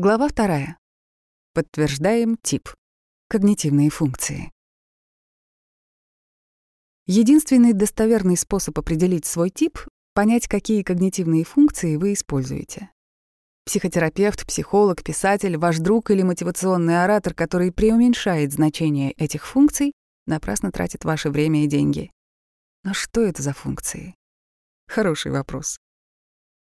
Глава вторая. Подтверждаем тип. Когнитивные функции. Единственный достоверный способ определить свой тип — понять, какие когнитивные функции вы используете. Психотерапевт, психолог, писатель, ваш друг или мотивационный оратор, который преуменьшает значение этих функций, напрасно тратит ваше время и деньги. Но что это за функции? Хороший вопрос.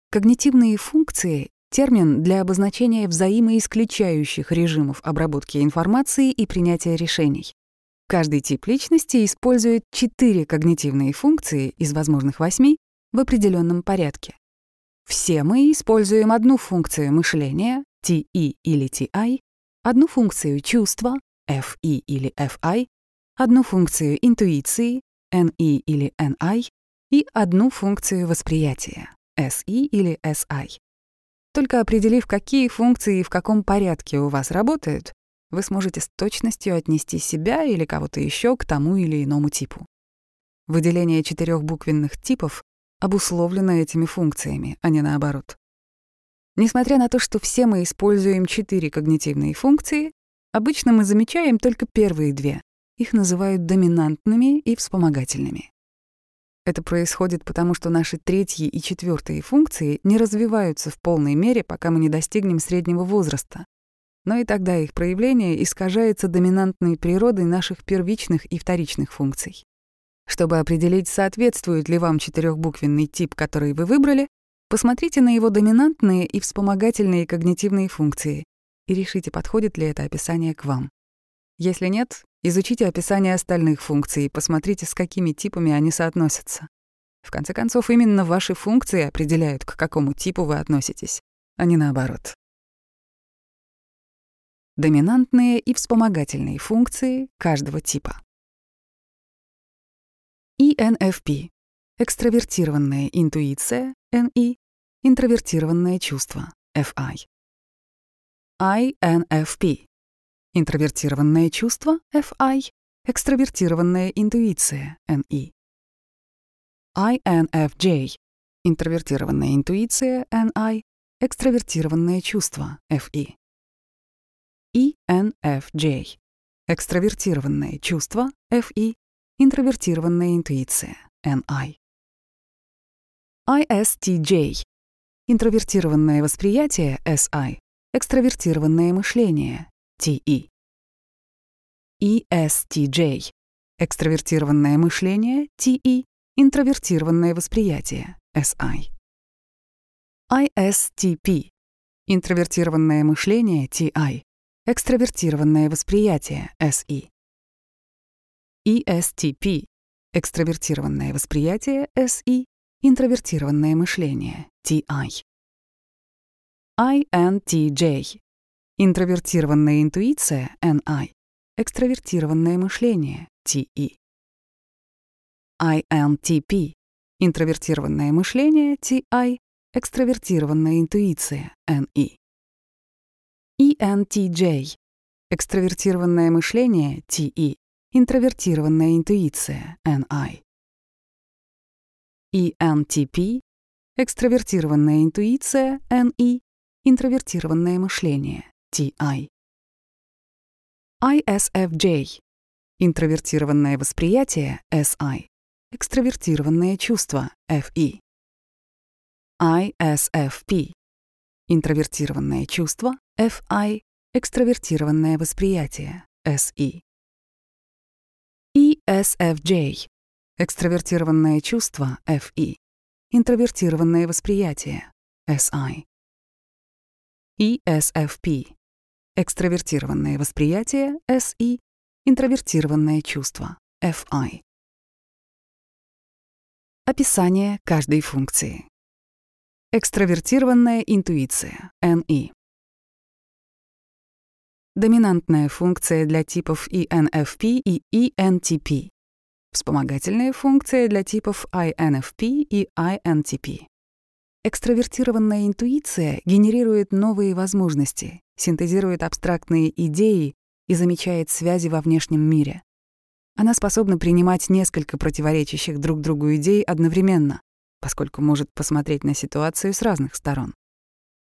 Когнитивные функции Термин для обозначения взаимоисключающих режимов обработки информации и принятия решений. Каждый тип личности использует четыре когнитивные функции из возможных восьми в определенном порядке. Все мы используем одну функцию мышления, TE или TI, одну функцию чувства, FE или FI, одну функцию интуиции, NE или NI, и одну функцию восприятия, SE или SI. Только определив, какие функции и в каком порядке у вас работают, вы сможете с точностью отнести себя или кого-то еще к тому или иному типу. Выделение четырех буквенных типов обусловлено этими функциями, а не наоборот. Несмотря на то, что все мы используем четыре когнитивные функции, обычно мы замечаем только первые две. Их называют доминантными и вспомогательными. Это происходит потому, что наши третьи и четвертые функции не развиваются в полной мере, пока мы не достигнем среднего возраста. Но и тогда их проявление искажается доминантной природой наших первичных и вторичных функций. Чтобы определить, соответствует ли вам четырехбуквенный тип, который вы выбрали, посмотрите на его доминантные и вспомогательные когнитивные функции и решите, подходит ли это описание к вам. Если нет, изучите описание остальных функций и посмотрите, с какими типами они соотносятся. В конце концов, именно ваши функции определяют, к какому типу вы относитесь, а не наоборот. Доминантные и вспомогательные функции каждого типа. ENFP — экстравертированная интуиция, NE, интровертированное чувство, FI. INFP Интровертированное чувство — FI, экстравертированная интуиция — NE. INFJ — интровертированная интуиция — NI, экстравертированное чувство — FE. ENFJ — экстравертированное чувство — FE, интровертированная интуиция — NI. ISTJ — интровертированное восприятие — SI, экстравертированное мышление TE. ESTJ — экстравертированное мышление, TE — интровертированное восприятие, SI. ISTP — интровертированное мышление, TI — экстравертированное восприятие, SE. ESTP — экстравертированное восприятие, SE — интровертированное мышление, TI. INTJ Интровертированная интуиция — NI, экстравертированное мышление — TE. INTP — интровертированное мышление — TI, экстравертированная интуиция — NE. ENTJ — экстравертированное мышление — TE, интровертированная интуиция — NI. ENTP — экстравертированная интуиция — NE, интровертированное мышление TI. ISFJ — интровертированное восприятие SI, экстравертированное чувство FE. ISFP — интровертированное чувство FI, экстравертированное восприятие SE. ESFJ — экстравертированное чувство FE, интровертированное восприятие SI. ESFP Экстравертированное восприятие — SI, интровертированное чувство — FI. Описание каждой функции. Экстравертированная интуиция — NE. Доминантная функция для типов ENFP и ENTP. Вспомогательная функция для типов INFP и INTP. Экстравертированная интуиция генерирует новые возможности, синтезирует абстрактные идеи и замечает связи во внешнем мире. Она способна принимать несколько противоречащих друг другу идей одновременно, поскольку может посмотреть на ситуацию с разных сторон.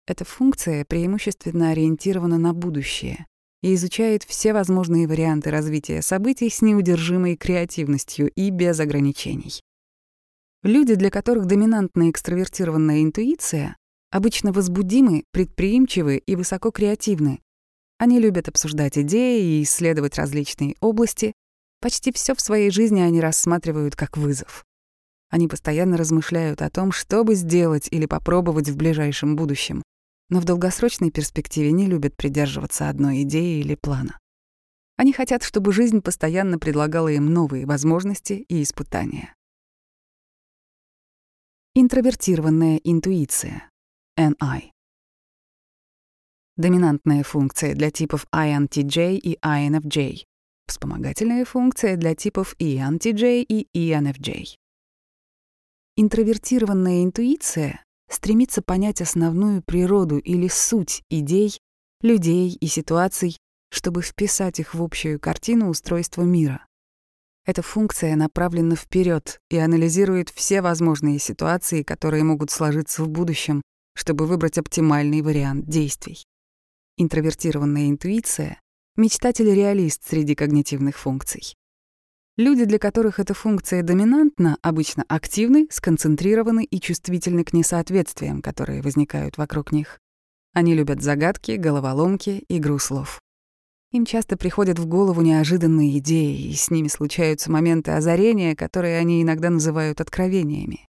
Эта функция преимущественно ориентирована на будущее и изучает все возможные варианты развития событий с неудержимой креативностью и без ограничений. Люди, для которых доминантная экстравертированная интуиция, обычно возбудимы, предприимчивы и высоко креативны. Они любят обсуждать идеи и исследовать различные области. Почти все в своей жизни они рассматривают как вызов. Они постоянно размышляют о том, что бы сделать или попробовать в ближайшем будущем, но в долгосрочной перспективе не любят придерживаться одной идеи или плана. Они хотят, чтобы жизнь постоянно предлагала им новые возможности и испытания. Интровертированная интуиция. NI. Доминантная функция для типов INTJ и INFJ. Вспомогательная функция для типов ENTJ и ENFJ. Интровертированная интуиция стремится понять основную природу или суть идей, людей и ситуаций, чтобы вписать их в общую картину устройства мира. Эта функция направлена вперед и анализирует все возможные ситуации, которые могут сложиться в будущем, чтобы выбрать оптимальный вариант действий. Интровертированная интуиция — мечтатель-реалист среди когнитивных функций. Люди, для которых эта функция доминантна, обычно активны, сконцентрированы и чувствительны к несоответствиям, которые возникают вокруг них. Они любят загадки, головоломки, игру слов. Им часто приходят в голову неожиданные идеи, и с ними случаются моменты озарения, которые они иногда называют откровениями.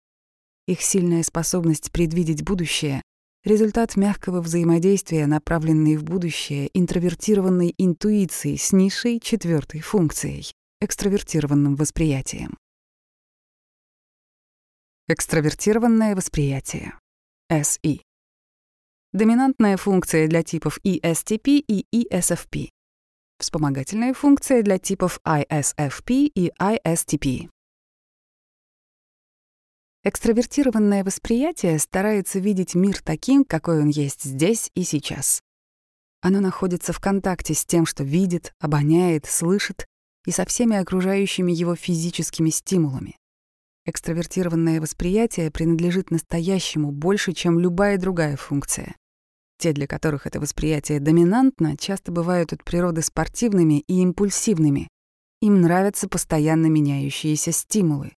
Их сильная способность предвидеть будущее — результат мягкого взаимодействия, направленной в будущее интровертированной интуиции с низшей четвертой функцией экстравертированным восприятием. Экстравертированное восприятие. SE. Доминантная функция для типов ESTP и ESFP. Вспомогательная функция для типов ISFP и ISTP. Экстравертированное восприятие старается видеть мир таким, какой он есть здесь и сейчас. Оно находится в контакте с тем, что видит, обоняет, слышит и со всеми окружающими его физическими стимулами. Экстравертированное восприятие принадлежит настоящему больше, чем любая другая функция. Те, для которых это восприятие доминантно, часто бывают от природы спортивными и импульсивными. Им нравятся постоянно меняющиеся стимулы.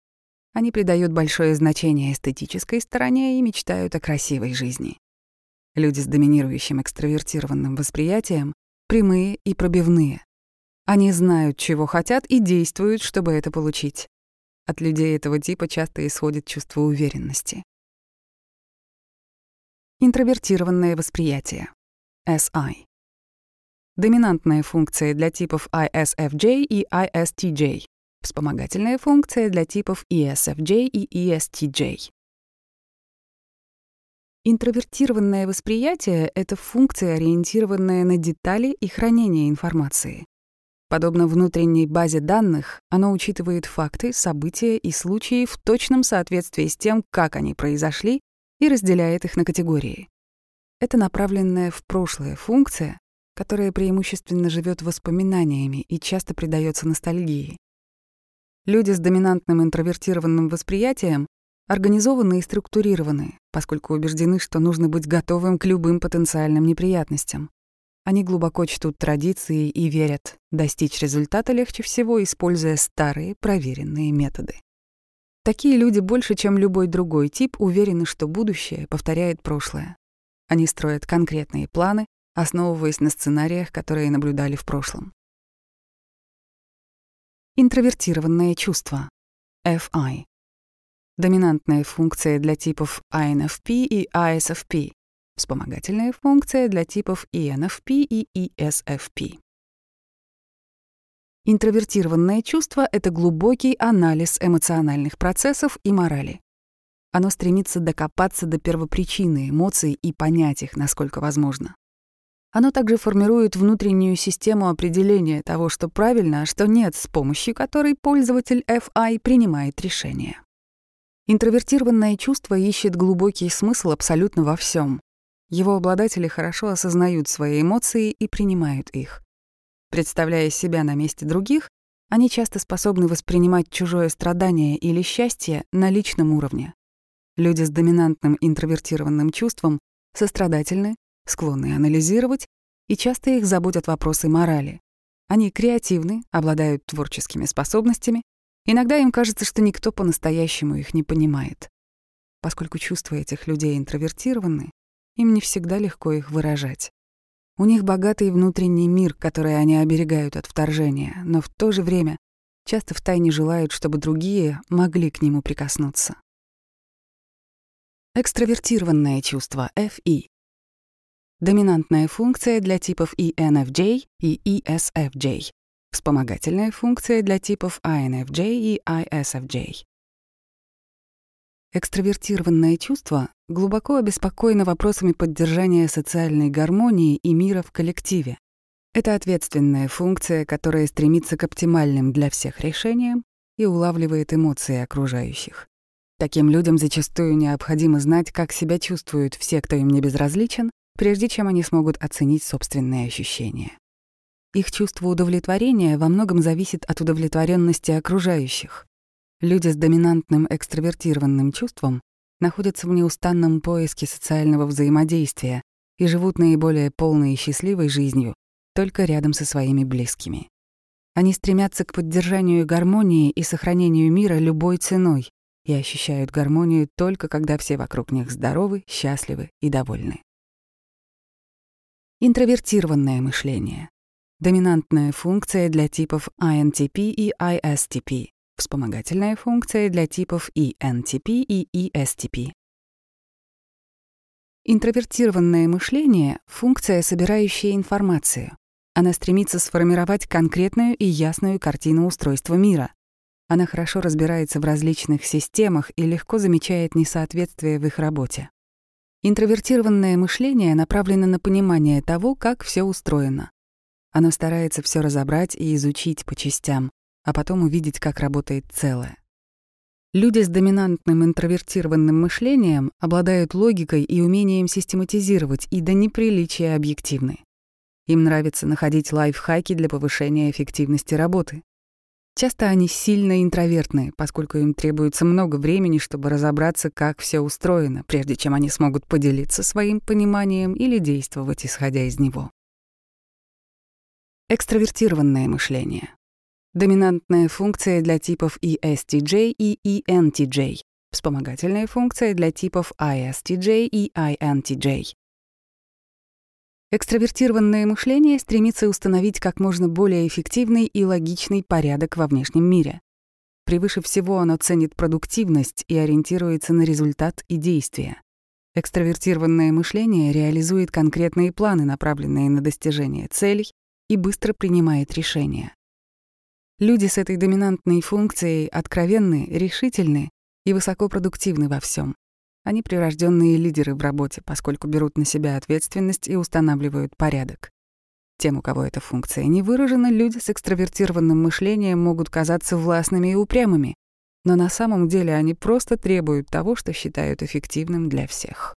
Они придают большое значение эстетической стороне и мечтают о красивой жизни. Люди с доминирующим экстравертированным восприятием — прямые и пробивные. Они знают, чего хотят, и действуют, чтобы это получить. От людей этого типа часто исходит чувство уверенности. Интровертированное восприятие. SI. Доминантная функция для типов ISFJ и ISTJ. Вспомогательная функция для типов ESFJ и ESTJ. Интровертированное восприятие — это функция, ориентированная на детали и хранение информации. Подобно внутренней базе данных, оно учитывает факты, события и случаи в точном соответствии с тем, как они произошли, и разделяет их на категории. Это направленная в прошлое функция, которая преимущественно живет воспоминаниями и часто придается ностальгии. Люди с доминантным интровертированным восприятием организованы и структурированы, поскольку убеждены, что нужно быть готовым к любым потенциальным неприятностям. Они глубоко чтут традиции и верят, достичь результата легче всего, используя старые, проверенные методы. Такие люди больше, чем любой другой тип, уверены, что будущее повторяет прошлое. Они строят конкретные планы, основываясь на сценариях, которые наблюдали в прошлом. Интровертированное чувство. FI. Доминантная функция для типов INFP и ISFP, Вспомогательная функция для типов ENFP и ESFP. Интровертированное чувство — это глубокий анализ эмоциональных процессов и морали. Оно стремится докопаться до первопричины эмоций и понять их, насколько возможно. Оно также формирует внутреннюю систему определения того, что правильно, а что нет, с помощью которой пользователь FI принимает решения. Интровертированное чувство ищет глубокий смысл абсолютно во всем, его обладатели хорошо осознают свои эмоции и принимают их. Представляя себя на месте других, они часто способны воспринимать чужое страдание или счастье на личном уровне. Люди с доминантным интровертированным чувством сострадательны, склонны анализировать, и часто их заботят вопросы морали. Они креативны, обладают творческими способностями, иногда им кажется, что никто по-настоящему их не понимает. Поскольку чувства этих людей интровертированы, им не всегда легко их выражать. У них богатый внутренний мир, который они оберегают от вторжения, но в то же время часто втайне желают, чтобы другие могли к нему прикоснуться. Экстравертированное чувство FE. Доминантная функция для типов ENFJ и ESFJ. Вспомогательная функция для типов INFJ и ISFJ. Экстравертированное чувство глубоко обеспокоено вопросами поддержания социальной гармонии и мира в коллективе. Это ответственная функция, которая стремится к оптимальным для всех решениям и улавливает эмоции окружающих. Таким людям зачастую необходимо знать, как себя чувствуют все, кто им не безразличен, прежде чем они смогут оценить собственные ощущения. Их чувство удовлетворения во многом зависит от удовлетворенности окружающих. Люди с доминантным экстравертированным чувством находятся в неустанном поиске социального взаимодействия и живут наиболее полной и счастливой жизнью только рядом со своими близкими. Они стремятся к поддержанию гармонии и сохранению мира любой ценой и ощущают гармонию только когда все вокруг них здоровы, счастливы и довольны. Интровертированное мышление. Доминантная функция для типов INTP и ISTP. Вспомогательная функция для типов ENTP и ESTP. Интровертированное мышление — функция, собирающая информацию. Она стремится сформировать конкретную и ясную картину устройства мира. Она хорошо разбирается в различных системах и легко замечает несоответствия в их работе. Интровертированное мышление направлено на понимание того, как все устроено. Оно старается все разобрать и изучить по частям, а потом увидеть, как работает целое. Люди с доминантным интровертированным мышлением обладают логикой и умением систематизировать и до неприличия объективны. Им нравится находить лайфхаки для повышения эффективности работы. Часто они сильно интровертные, поскольку им требуется много времени, чтобы разобраться, как все устроено, прежде чем они смогут поделиться своим пониманием или действовать, исходя из него. Экстравертированное мышление. Доминантная функция для типов ESTJ и ENTJ. Вспомогательная функция для типов ISTJ и INTJ. Экстравертированное мышление стремится установить как можно более эффективный и логичный порядок во внешнем мире. Превыше всего оно ценит продуктивность и ориентируется на результат и действия. Экстравертированное мышление реализует конкретные планы, направленные на достижение целей, и быстро принимает решения. Люди с этой доминантной функцией откровенны, решительны и высокопродуктивны во всем. Они прирожденные лидеры в работе, поскольку берут на себя ответственность и устанавливают порядок. Тем, у кого эта функция не выражена, люди с экстравертированным мышлением могут казаться властными и упрямыми, но на самом деле они просто требуют того, что считают эффективным для всех.